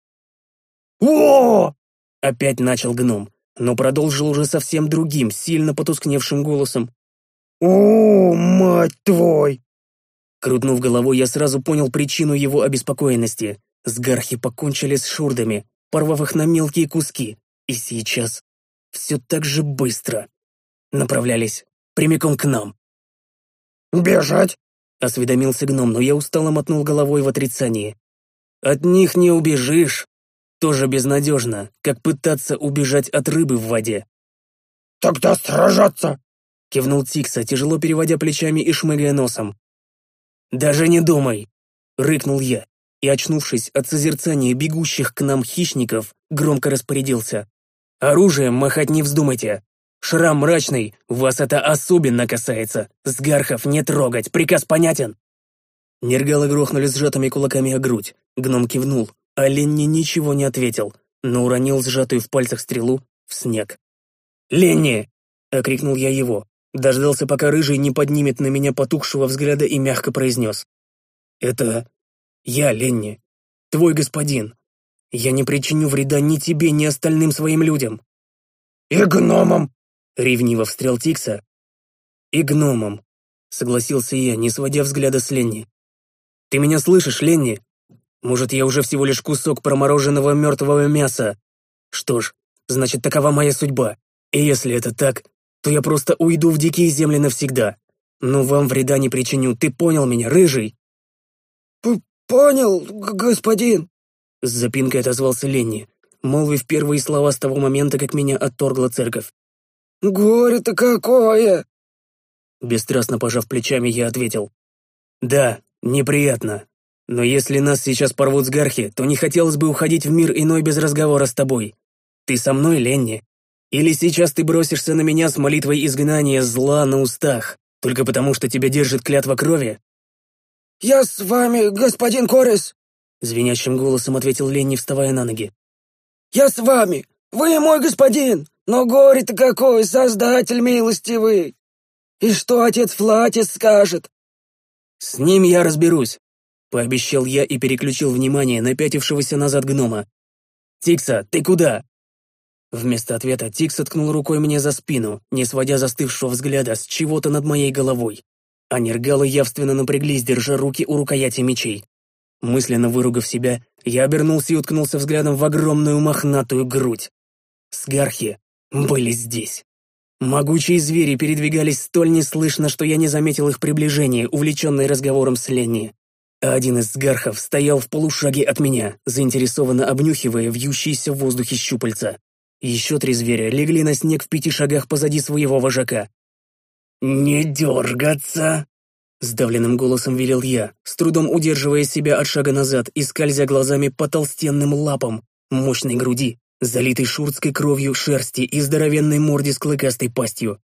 «О!» — опять начал гном, но продолжил уже совсем другим, сильно потускневшим голосом. «О, мать твой!» Крутнув головой, я сразу понял причину его обеспокоенности. Сгархи покончили с шурдами, порвав их на мелкие куски, и сейчас все так же быстро направлялись прямиком к нам. «Бежать?» — осведомился гном, но я устало мотнул головой в отрицании. «От них не убежишь. Тоже безнадежно, как пытаться убежать от рыбы в воде». «Тогда сражаться!» — кивнул Тикса, тяжело переводя плечами и шмыгая носом. «Даже не думай!» — рыкнул я, и, очнувшись от созерцания бегущих к нам хищников, громко распорядился. «Оружием махать не вздумайте! Шрам мрачный, вас это особенно касается! Сгархов не трогать, приказ понятен!» Нергалы грохнули сжатыми кулаками о грудь, гном кивнул, а Ленни ничего не ответил, но уронил сжатую в пальцах стрелу в снег. «Ленни!» — окрикнул я его, дождался, пока рыжий не поднимет на меня потухшего взгляда и мягко произнес. «Это я, Ленни, твой господин. Я не причиню вреда ни тебе, ни остальным своим людям». «И гномам!» — ревниво встрял Тикса. «И гномам», — согласился я, не сводя взгляда с Ленни. «Ты меня слышишь, Ленни? Может, я уже всего лишь кусок промороженного мертвого мяса? Что ж, значит, такова моя судьба. И если это так, то я просто уйду в дикие земли навсегда. Но вам вреда не причиню, ты понял меня, рыжий?» «Понял, господин!» С запинкой отозвался Ленни, молвив первые слова с того момента, как меня отторгла церковь. «Горе-то какое!» Бесстрастно пожав плечами, я ответил. «Да, неприятно. Но если нас сейчас порвут с гархи, то не хотелось бы уходить в мир иной без разговора с тобой. Ты со мной, Ленни? Или сейчас ты бросишься на меня с молитвой изгнания зла на устах, только потому что тебя держит клятва крови? «Я с вами, господин Корис!» Звенящим голосом ответил Ленни, вставая на ноги. «Я с вами! Вы мой господин! Но горе-то какой, создатель милостивый! И что отец Флатис скажет?» «С ним я разберусь», — пообещал я и переключил внимание на пятившегося назад гнома. «Тикса, ты куда?» Вместо ответа Тикс ткнул рукой мне за спину, не сводя застывшего взгляда с чего-то над моей головой а нергалы явственно напряглись, держа руки у рукояти мечей. Мысленно выругав себя, я обернулся и уткнулся взглядом в огромную мохнатую грудь. Сгархи были здесь. Могучие звери передвигались столь неслышно, что я не заметил их приближения, увлеченный разговором с Ленни. А один из сгархов стоял в полушаге от меня, заинтересованно обнюхивая вьющиеся в воздухе щупальца. Еще три зверя легли на снег в пяти шагах позади своего вожака, «Не дергаться!» Сдавленным голосом велел я, с трудом удерживая себя от шага назад и скользя глазами по толстенным лапам, мощной груди, залитой шурцкой кровью шерсти и здоровенной морде с клыкастой пастью.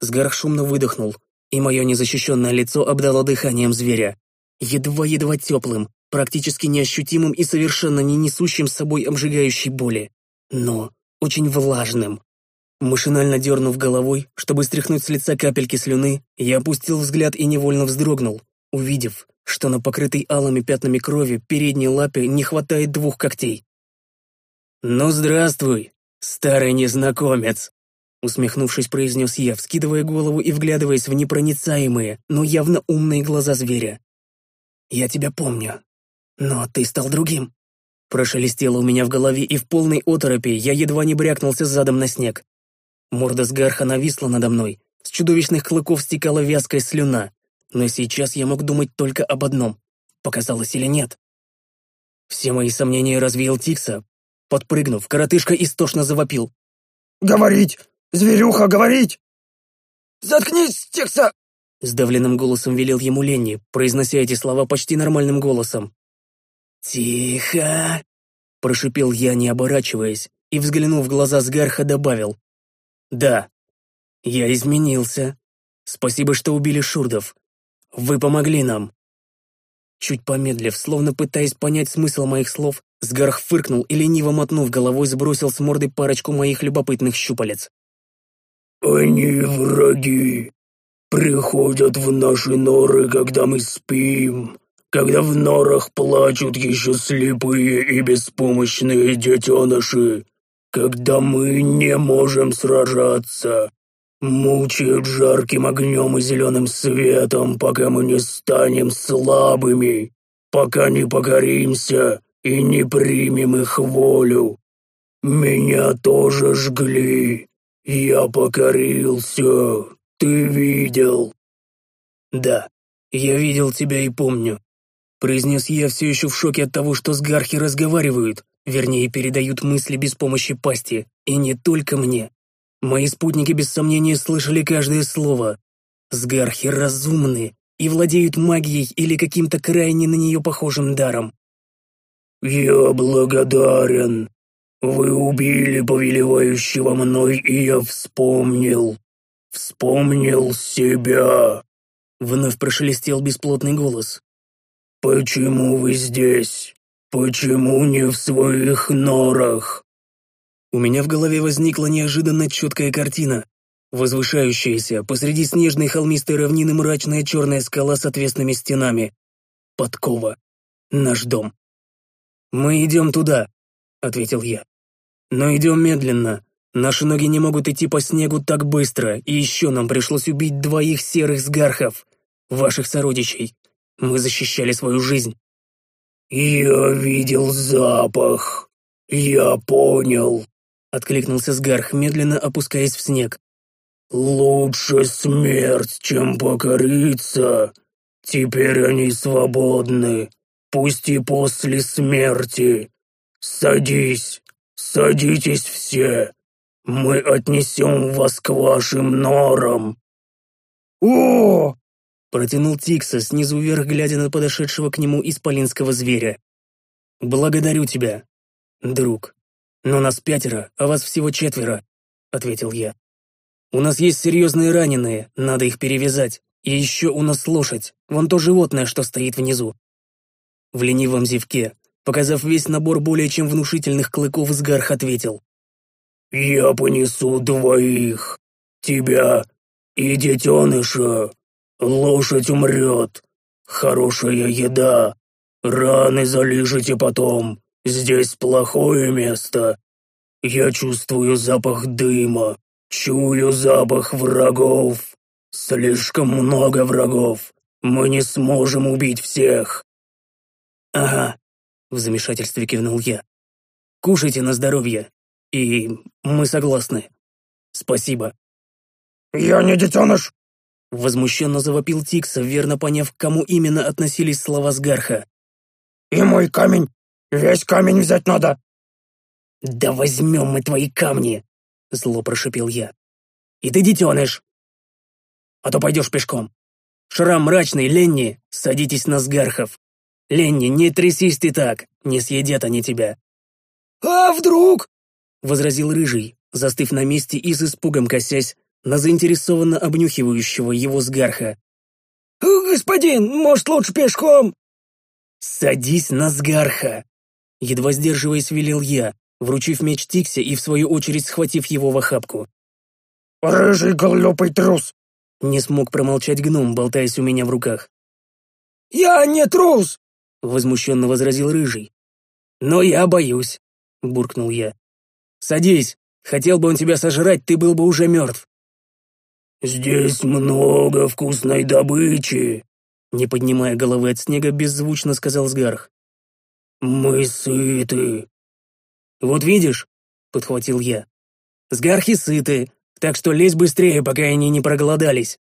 Сгарх шумно выдохнул, и мое незащищенное лицо обдало дыханием зверя. Едва-едва теплым, практически неощутимым и совершенно не несущим с собой обжигающей боли, но очень влажным, Машинально дернув головой, чтобы стряхнуть с лица капельки слюны, я опустил взгляд и невольно вздрогнул, увидев, что на покрытой алыми пятнами крови передней лапе не хватает двух когтей. «Ну, здравствуй, старый незнакомец!» Усмехнувшись, произнес я, вскидывая голову и вглядываясь в непроницаемые, но явно умные глаза зверя. «Я тебя помню, но ты стал другим». Прошелестело у меня в голове, и в полной оторопи я едва не брякнулся задом на снег. Морда сгарха нависла надо мной, с чудовищных клыков стекала вязкая слюна, но сейчас я мог думать только об одном. показалось или нет. Все мои сомнения развеял Тикса. Подпрыгнув, коротышка истошно завопил. «Говорить! Зверюха, говорить!» «Заткнись, Тикса!» Сдавленным голосом велел ему Ленни, произнося эти слова почти нормальным голосом. «Тихо!» — прошипел я, не оборачиваясь, и, взглянув в глаза Сгарха, добавил. «Да, я изменился. Спасибо, что убили шурдов. Вы помогли нам». Чуть помедлив, словно пытаясь понять смысл моих слов, Сгарх фыркнул и, лениво мотнув головой, сбросил с морды парочку моих любопытных щупалец. «Они враги. Приходят в наши норы, когда мы спим, когда в норах плачут еще слепые и беспомощные детеныши, когда мы не можем сражаться, мучают жарким огнем и зеленым светом, пока мы не станем слабыми, пока не покоримся и не примем их волю. Меня тоже жгли, я покорился, ты видел?» «Да, я видел тебя и помню», — произнес я все еще в шоке от того, что сгархи разговаривают, вернее, передают мысли без помощи пасти, и не только мне. Мои спутники без сомнения слышали каждое слово. Сгархи разумны и владеют магией или каким-то крайне на нее похожим даром. «Я благодарен. Вы убили повелевающего мной, и я вспомнил. Вспомнил себя!» Вновь прошелестел бесплотный голос. «Почему вы здесь? Почему не в своих норах?» У меня в голове возникла неожиданно четкая картина. Возвышающаяся посреди снежной холмистой равнины мрачная черная скала с отвесными стенами. Подкова. Наш дом. «Мы идем туда», — ответил я. «Но идем медленно. Наши ноги не могут идти по снегу так быстро, и еще нам пришлось убить двоих серых сгархов, ваших сородичей. Мы защищали свою жизнь». «Я видел запах. Я понял», — откликнулся Сгарх, медленно опускаясь в снег. «Лучше смерть, чем покориться. Теперь они свободны, пусть и после смерти. Садись, садитесь все. Мы отнесем вас к вашим норам». «О!» — протянул Тикса, снизу вверх глядя на подошедшего к нему исполинского зверя. «Благодарю тебя, друг. Но нас пятеро, а вас всего четверо», — ответил я. «У нас есть серьезные раненые, надо их перевязать. И еще у нас лошадь, вон то животное, что стоит внизу». В ленивом зевке, показав весь набор более чем внушительных клыков, Сгарх ответил. «Я понесу двоих, тебя и детеныша. Лошадь умрет. Хорошая еда. Раны залижите потом. Здесь плохое место. Я чувствую запах дыма. Чую запах врагов. Слишком много врагов. Мы не сможем убить всех. Ага, в замешательстве кивнул я. Кушайте на здоровье. И мы согласны. Спасибо. «Я не детеныш!» Возмущенно завопил Тикса, верно поняв, к кому именно относились слова Сгарха. «И мой камень! Весь камень взять надо!» «Да возьмем мы твои камни!» Зло прошипел я. «И ты детеныш! А то пойдешь пешком! Шрам мрачный, Ленни, садитесь на Сгархов! Ленни, не трясись ты так, не съедят они тебя!» «А вдруг?» — возразил Рыжий, застыв на месте и с испугом косясь на заинтересованно обнюхивающего его сгарха. «Господин, может, лучше пешком?» «Садись на сгарха!» Едва сдерживаясь, велел я, вручив меч Тиксе и, в свою очередь, схватив его в охапку. «Рыжий глупый трус!» Не смог промолчать гном, болтаясь у меня в руках. «Я не трус!» Возмущенно возразил Рыжий. «Но я боюсь», — буркнул я. «Садись. Хотел бы он тебя сожрать, ты был бы уже мертв». «Здесь много вкусной добычи», — не поднимая головы от снега, беззвучно сказал Сгарх. «Мы сыты». «Вот видишь», — подхватил я. «Сгархи сыты, так что лезь быстрее, пока они не проголодались».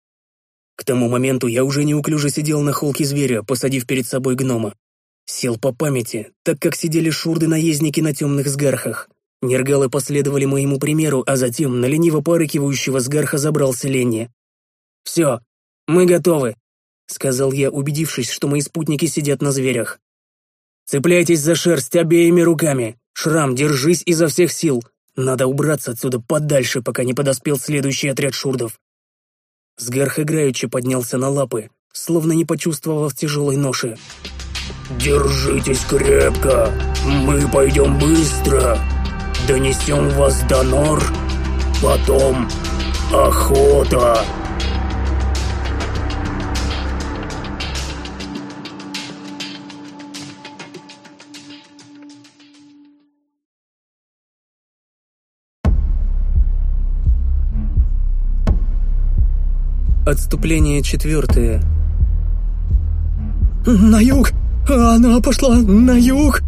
К тому моменту я уже неуклюже сидел на холке зверя, посадив перед собой гнома. Сел по памяти, так как сидели шурды-наездники на темных сгархах. Нергалы последовали моему примеру, а затем на лениво порыкивающего сгарха забрался Ленни. «Все, мы готовы», — сказал я, убедившись, что мои спутники сидят на зверях. «Цепляйтесь за шерсть обеими руками. Шрам, держись изо всех сил. Надо убраться отсюда подальше, пока не подоспел следующий отряд шурдов. Сгарх играючи поднялся на лапы, словно не почувствовав тяжелой ноши. «Держитесь крепко, мы пойдем быстро, донесем вас до нор, потом охота!» Отступление четвертое. «На юг! Она пошла на юг!»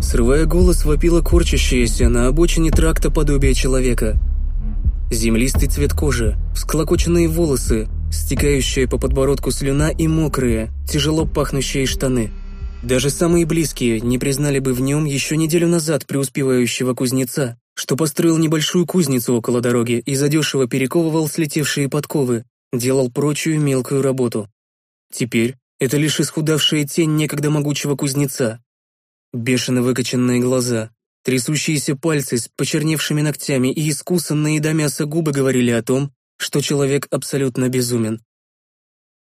Срывая голос, вопила корчащаяся на обочине тракта подобие человека. Землистый цвет кожи, всклокоченные волосы, стекающая по подбородку слюна и мокрые, тяжело пахнущие штаны. Даже самые близкие не признали бы в нем еще неделю назад преуспевающего кузнеца, что построил небольшую кузницу около дороги и задешево перековывал слетевшие подковы, делал прочую мелкую работу. Теперь это лишь исхудавшая тень некогда могучего кузнеца. Бешено выкоченные глаза, трясущиеся пальцы с почерневшими ногтями и искусанные до мяса губы говорили о том, что человек абсолютно безумен.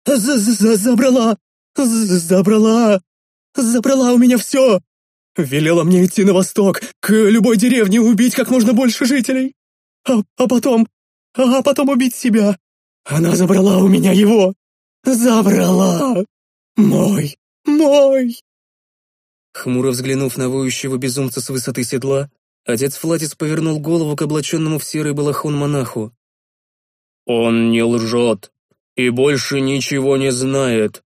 З -з «Забрала! Забрала! Забрала у меня все! Велела мне идти на восток, к любой деревне убить как можно больше жителей, а, а потом... а потом убить себя!» Она забрала у меня его! Забрала! Мой! Мой!» Хмуро взглянув на воющего безумца с высоты седла, отец Флатис повернул голову к облаченному в серый балахон монаху. «Он не лжет и больше ничего не знает.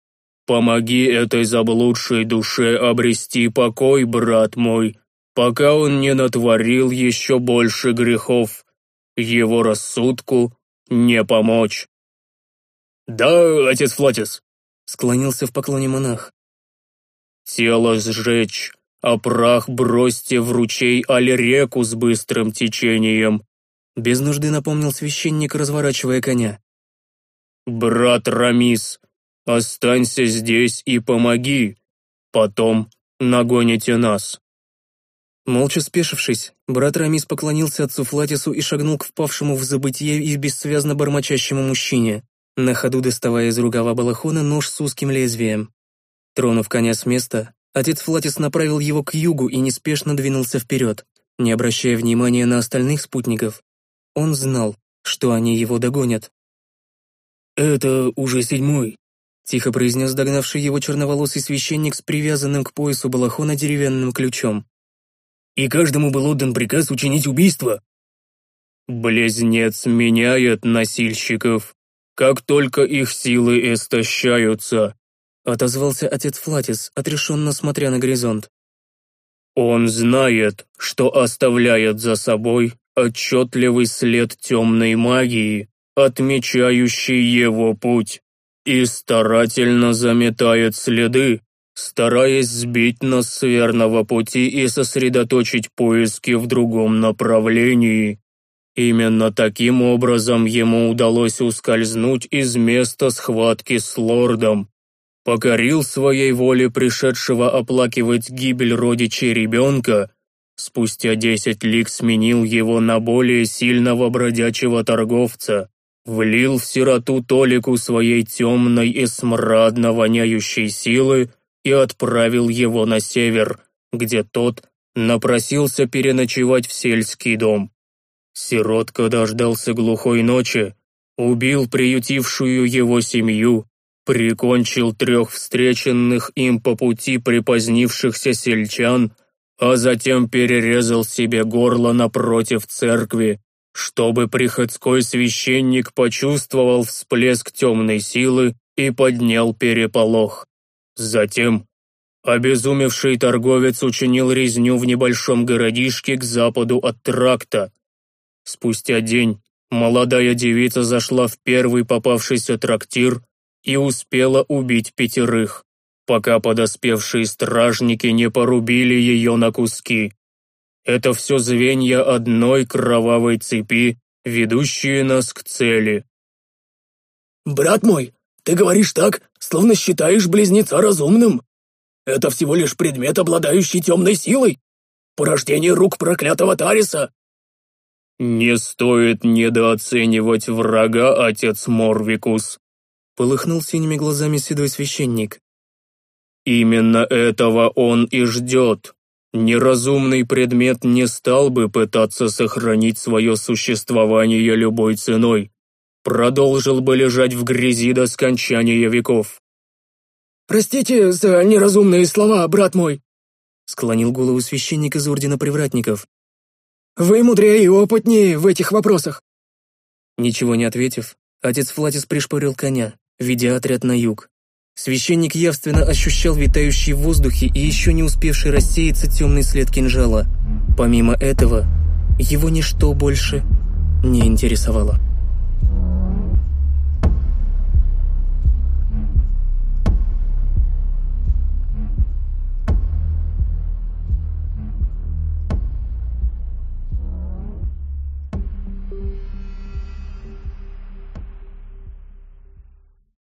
Помоги этой заблудшей душе обрести покой, брат мой, пока он не натворил еще больше грехов. Его рассудку не помочь. «Да, отец Флотис», — склонился в поклоне монах. «Тело сжечь, а прах бросьте в ручей аль реку с быстрым течением», без нужды напомнил священник, разворачивая коня. «Брат Рамис, останься здесь и помоги, потом нагоните нас». Молча спешившись, брат Рамис поклонился отцу Флатису и шагнул к впавшему в забытье и бессвязно бормочащему мужчине, на ходу доставая из рукава балахона нож с узким лезвием. Тронув коня с места, отец Флатис направил его к югу и неспешно двинулся вперед, не обращая внимания на остальных спутников. Он знал, что они его догонят. «Это уже седьмой», — тихо произнес догнавший его черноволосый священник с привязанным к поясу балахона деревянным ключом и каждому был отдан приказ учинить убийство. Близнец меняет носильщиков, как только их силы истощаются, отозвался отец Флатис, отрешенно смотря на горизонт. Он знает, что оставляет за собой отчетливый след темной магии, отмечающий его путь, и старательно заметает следы, стараясь сбить нас с верного пути и сосредоточить поиски в другом направлении. Именно таким образом ему удалось ускользнуть из места схватки с лордом. Покорил своей воле пришедшего оплакивать гибель родичей ребенка, спустя десять лик сменил его на более сильного бродячего торговца, влил в сироту Толику своей темной и смрадно воняющей силы и отправил его на север, где тот напросился переночевать в сельский дом. Сиротка дождался глухой ночи, убил приютившую его семью, прикончил трех встреченных им по пути припозднившихся сельчан, а затем перерезал себе горло напротив церкви, чтобы приходской священник почувствовал всплеск темной силы и поднял переполох. Затем обезумевший торговец учинил резню в небольшом городишке к западу от тракта. Спустя день молодая девица зашла в первый попавшийся трактир и успела убить пятерых, пока подоспевшие стражники не порубили ее на куски. Это все звенья одной кровавой цепи, ведущие нас к цели. «Брат мой, ты говоришь так, словно считаешь близнеца разумным. Это всего лишь предмет, обладающий темной силой. Порождение рук проклятого Тариса. «Не стоит недооценивать врага, отец Морвикус», — полыхнул синими глазами седой священник. «Именно этого он и ждет. Неразумный предмет не стал бы пытаться сохранить свое существование любой ценой. Продолжил бы лежать в грязи до скончания веков. «Простите за неразумные слова, брат мой», — склонил голову священник из Ордена Привратников. «Вы мудрее и опытнее в этих вопросах». Ничего не ответив, отец Флатис пришпорил коня, ведя отряд на юг. Священник явственно ощущал витающий в воздухе и еще не успевший рассеяться темный след кинжала. Помимо этого, его ничто больше не интересовало.